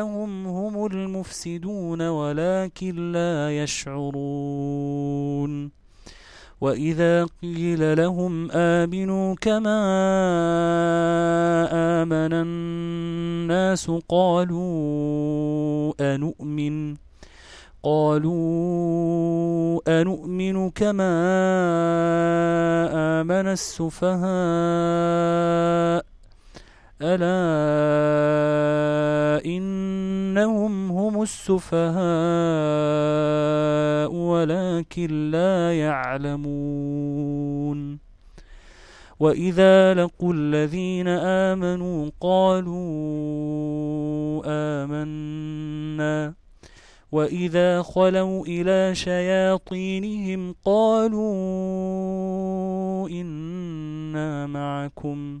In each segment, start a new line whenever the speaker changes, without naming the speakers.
إنهم هم المفسدون ولكن لا يشعرون. وإذا قيل لهم آمنوا كما آمن الناس قالوا أنؤمن. قالوا أنؤمن كما آمن السفهاء. ألا إنهم هم السفهاء ولكن لا يعلمون. وإذا لقوا الذين آمنوا قالوا آمنا. وإذا خلوا إلى شياطينهم قالوا إنا معكم.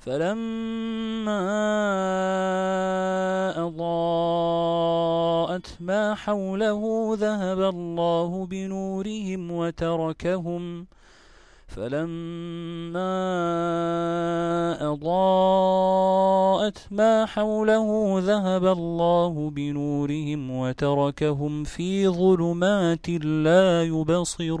فلما أضاءت ما حوله ذهب الله بنورهم وتركهم. فلما أضاءت ما حوله ذهب الله بنورهم وتركهم في ظلمات لا يبصرون.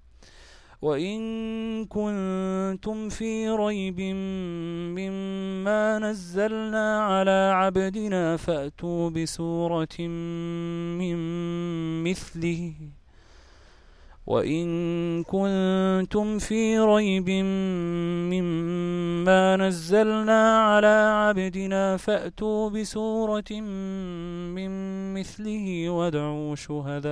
وإن كنتم في ريب مما نزلنا على عبدنا فأتوا بسورة من مثله. وإن كنتم في ريب مما نزلنا على عبدنا فأتوا بسورة من مثله وادعوا شهداءكم.